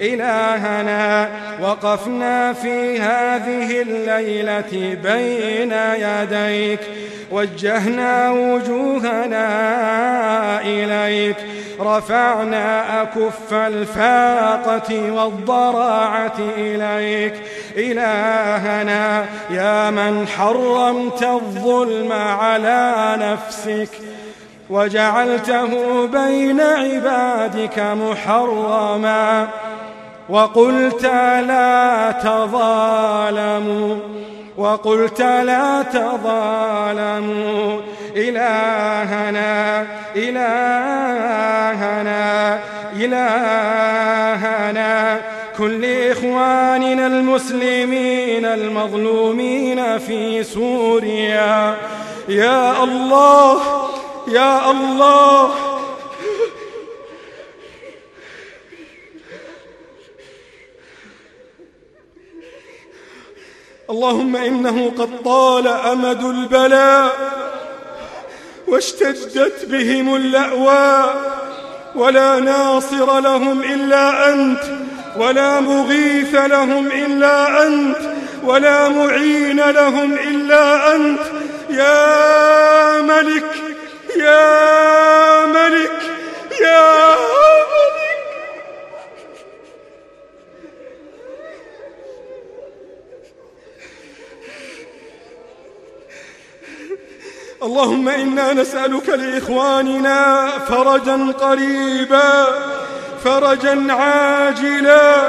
إلهنا. وقفنا في هذه الليلة بين يديك. وجهنا وجوهنا إليك. رفعنا أكف الفاقة والضراعة إليك. إلهنا يا من حرمت الظلم على نفسك. وجعلته بين عبادك محرما. وقلت لا تظالموا وقلت لا تظالموا. إلهنا إلهنا إلهنا. كل إخواننا المسلمين المظلومين في سوريا. يا الله يا الله. اللهم إنه قد طال أمد البلاء واشتدت بهم اللأواء ولا ناصر لهم إلا أنت ولا مغيث لهم إلا أنت ولا معين لهم إلا أنت. يا ملك يا ملك يا اللهم إنا نسألك لإخواننا فرجا قريبا فرجا عاجلا.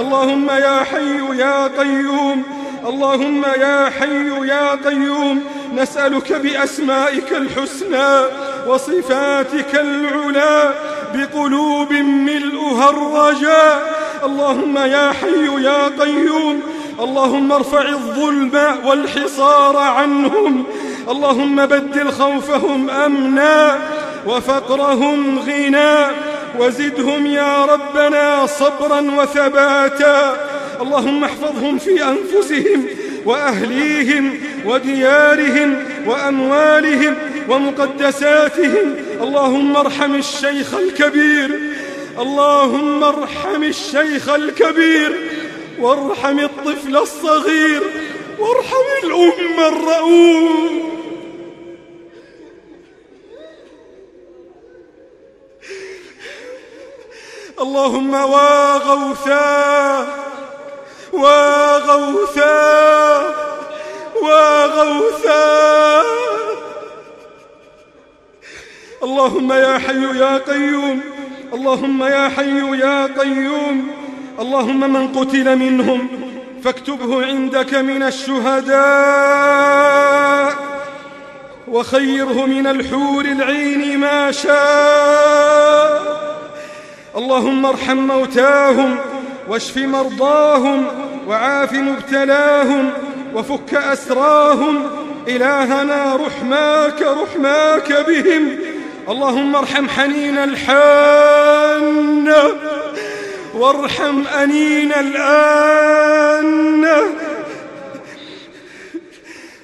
اللهم يا حي يا قيوم اللهم يا حي يا قيوم نسألك بأسمائك الحسنى وصفاتك العلا بقلوب ملؤها الرجاء. اللهم يا حي يا قيوم اللهم ارفع الظلم والحصار عنهم. اللهم بدل خوفهم أمنا وفقرهم غنى وزدهم يا ربنا صبرا وثباتا اللهم احفظهم في أنفسهم وأهليهم وديارهم وأموالهم ومقدساتهم اللهم ارحم الشيخ الكبير اللهم ارحم الشيخ الكبير وارحم الطفل الصغير وارحم الأم الرؤوف اللهم واغوثا واغوثا واغوثا اللهم يا حي يا قيوم اللهم يا حي يا قيوم. اللهم من قتل منهم فاكتبه عندك من الشهداء وخيره من الحور العين ما شاء. اللهم ارحم موتاهم واشف مرضاهم وعاف مبتلاهم وفك أسراهم إلهنا رحماك رحماك بهم اللهم ارحم حنين الحان وارحم أنين الآن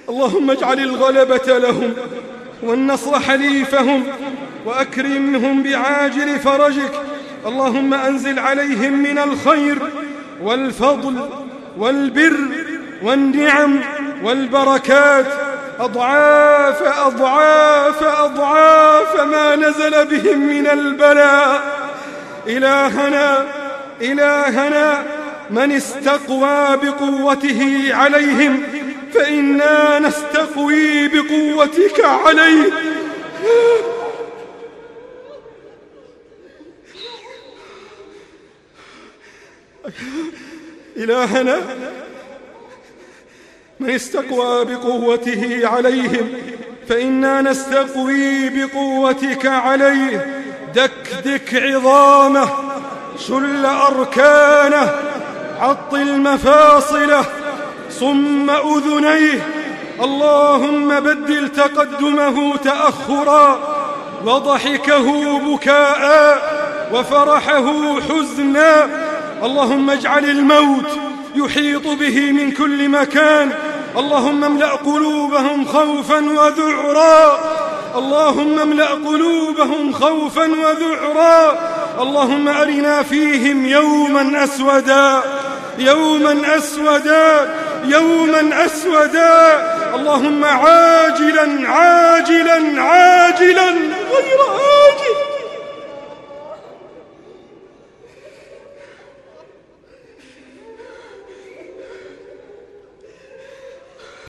اللهم اجعل الغلبة لهم والنصر حليفهم وأكرمهم بعاجل فرجك اللهم أنزل عليهم من الخير والفضل والبر والنعم والبركات. أضعاف أضعاف أضعاف ما نزل بهم من البلاء. إلهنا إلهنا من استقوى بقوته عليهم فإنا نستقوي بقوتك عليه. إلهنا من استقوى بقوته عليهم فإنا نستقوي بقوتك عليه. دكدك عظامه شل أركانه عطل مفاصله صم أذنيه. اللهم بدل تقدمه تأخرا وضحكه بكاء وفرحه حزنا. اللهم اجعل الموت يحيط به من كل مكان. اللهم املأ قلوبهم خوفا وذعرا. اللهم املأ قلوبهم خوفا وذعرا. اللهم أرنا فيهم يوما أسودا. يوما أسودا. يوما أسودا. اللهم عاجلا عاجلا عاجلا. غير آه